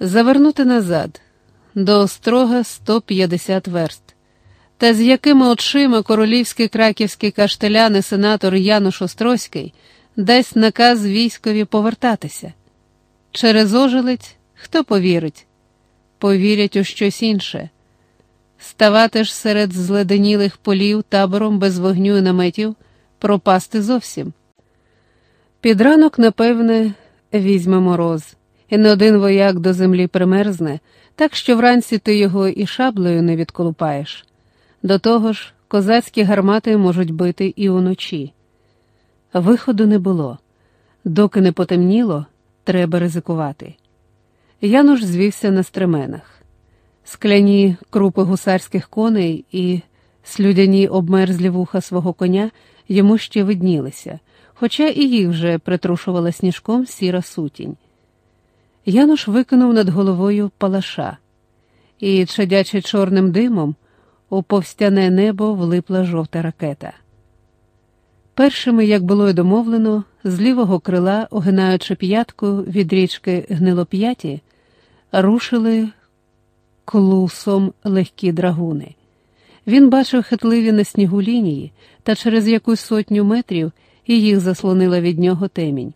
завернути назад до острога 150 верст. Та з якими очима королівський краківський каштелян і сенатор Януш Острозький дасть наказ військові повертатися. Через ожелець хто повірить? Повірять у щось інше. Ставати ж серед зледенілих полів табором без вогню і наметів, пропасти зовсім. Під ранок, напевне, візьме мороз, і не один вояк до землі примерзне, так що вранці ти його і шаблею не відколупаєш. До того ж, козацькі гармати можуть бити і уночі. Виходу не було. Доки не потемніло, треба ризикувати. Януш звівся на стременах. Скляні крупи гусарських коней і слюдяні обмерзлі вуха свого коня йому ще виднілися, хоча і їх вже притрушувала сніжком сіра сутінь. Януш викинув над головою палаша, і, чадячи чорним димом, у повстяне небо влипла жовта ракета. Першими, як було й домовлено, з лівого крила, огинаючи п'ятку від річки Гнилоп'яті, рушили клусом легкі драгуни. Він бачив хитливі на снігу лінії, та через якусь сотню метрів і їх заслонила від нього темінь.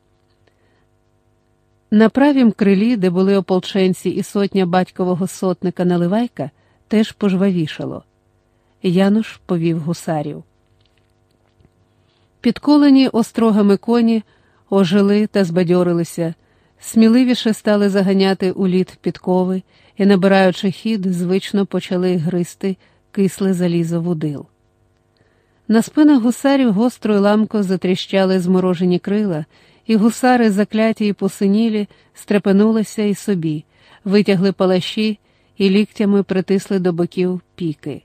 На правім крилі, де були ополченці і сотня батькового сотника Наливайка, теж пожвавішало. Януш повів гусарів. Підколені острогами коні ожили та збадьорилися, сміливіше стали заганяти у лід підкови і, набираючи хід, звично почали гристи кисле залізо вудил. На спинах гусарів гостро ламко затріщали зморожені крила, і гусари, закляті й посинілі, стрепенулися й собі, витягли палаші і ліктями притисли до боків піки.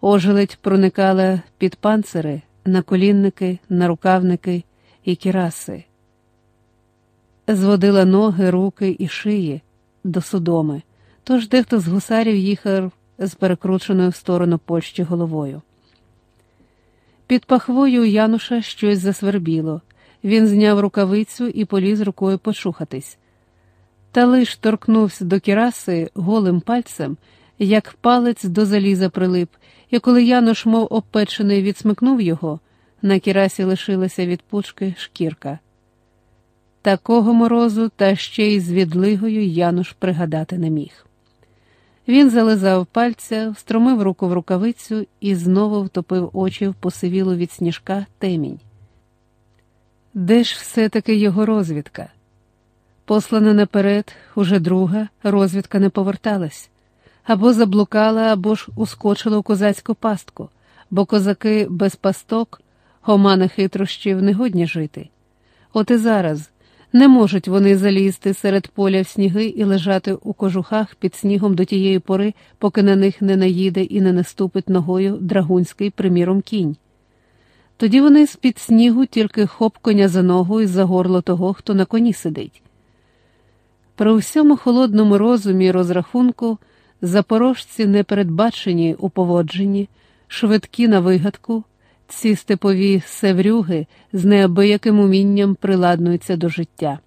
Ожеледь проникала під панцири, на колінники, на рукавники і кіраси, зводила ноги, руки і шиї до судоми, тож дехто з гусарів їхав з перекрученою в сторону Польщі головою. Під пахвою Януша щось засвербіло. Він зняв рукавицю і поліз рукою почухатись. Та лиш торкнувся до кіраси голим пальцем, як палець до заліза прилип, і коли Януш, мов обпечений, відсмикнув його, на кірасі лишилася від пучки шкірка. Такого морозу та ще й з відлигою Януш пригадати не міг. Він зализав пальця, встромив руку в рукавицю і знову втопив очі в посивілу від сніжка темінь. Де ж все-таки його розвідка? Послана наперед, уже друга, розвідка не поверталась або заблукала, або ж ускочила у козацьку пастку, бо козаки без пасток, гомана хитрощів, не годні жити. От і зараз не можуть вони залізти серед поля в сніги і лежати у кожухах під снігом до тієї пори, поки на них не наїде і не наступить ногою драгунський, приміром, кінь. Тоді вони з під снігу тільки хоп коня за ногу і за горло того, хто на коні сидить. При всьому холодному розумі і розрахунку. Запорожці непередбачені у поводженні, швидкі на вигадку, ці степові севрюги з неабияким умінням приладнуються до життя.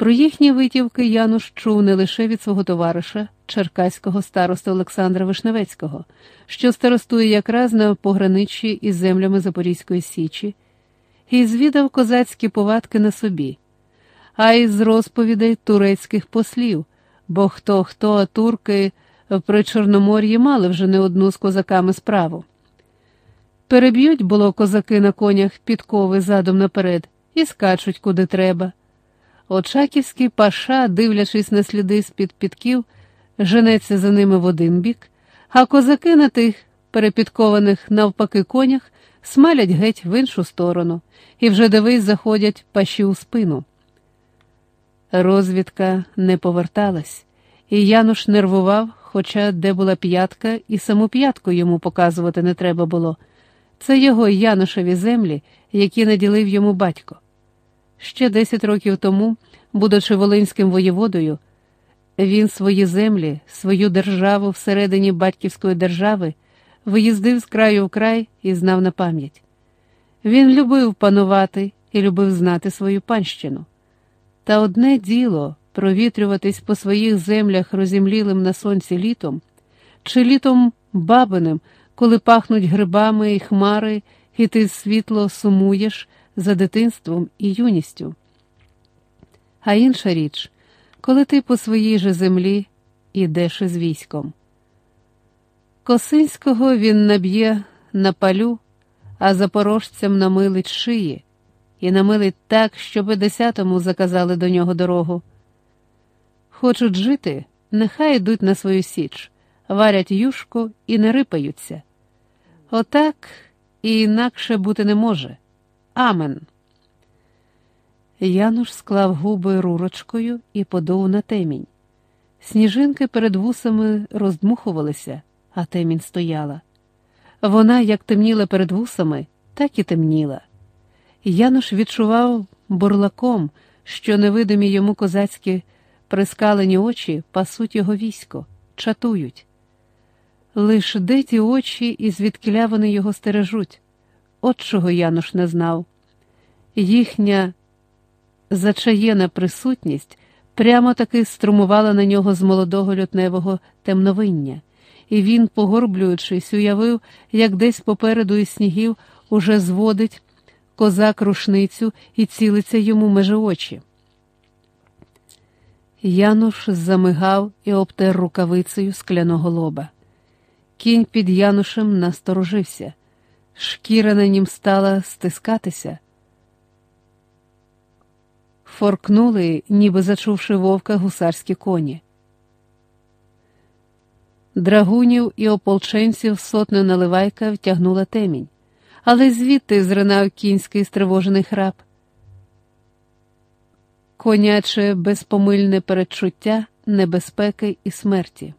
Про їхні витівки Януш чув не лише від свого товариша, черкаського староста Олександра Вишневецького, що старостує якраз на пограниччі із землями Запорізької Січі, і звідав козацькі повадки на собі, а й з розповідей турецьких послів бо хто хто, а турки при Чорномор'ї мали вже не одну з козаками справу. Переб'ють було козаки на конях підкови задом наперед і скачуть куди треба. Очаківський паша, дивлячись на сліди з під підків, женеться за ними в один бік, а козаки на тих перепідкованих навпаки конях смалять геть в іншу сторону і вже дивись заходять паші у спину. Розвідка не поверталась, і Януш нервував, хоча де була п'ятка, і саму п'ятку йому показувати не треба було. Це його Янушеві землі, які наділив йому батько. Ще десять років тому, будучи волинським воєводою, він свої землі, свою державу всередині батьківської держави виїздив з краю в край і знав на пам'ять. Він любив панувати і любив знати свою панщину. Та одне діло провітрюватись по своїх землях розімлілим на сонці літом, чи літом бабиним, коли пахнуть грибами і хмари, і ти світло сумуєш за дитинством і юністю. А інша річ, коли ти по своїй же землі ідеш із військом. Косинського він наб'є на палю, а запорожцям намилить шиї, і намилить так, щоби десятому заказали до нього дорогу. Хочуть жити, нехай йдуть на свою січ, варять юшку і не рипаються. Отак і інакше бути не може. Амен. Януш склав губи рурочкою і подув на темінь. Сніжинки перед вусами роздмухувалися, а темінь стояла. Вона як темніла перед вусами, так і темніла. Януш відчував бурлаком, що невидимі йому козацькі прискалені очі пасуть його військо, чатують. Лиш де ті очі і звідкиля вони його стережуть, от чого Януш не знав. Їхня зачаєна присутність прямо таки струмувала на нього з молодого лютневого темновиння, і він, погорблюючись, уявив, як десь попереду із снігів уже зводить козак рушницю і цілиться йому межи очі. Януш замигав і обтер рукавицею скляного лоба. Кінь під Янушем насторожився, шкіра на нім стала стискатися. Форкнули, ніби зачувши вовка гусарські коні. Драгунів і ополченців сотна наливайка втягнула темінь, але звідти зринав кінський стривожений храп. Коняче безпомильне передчуття небезпеки і смерті.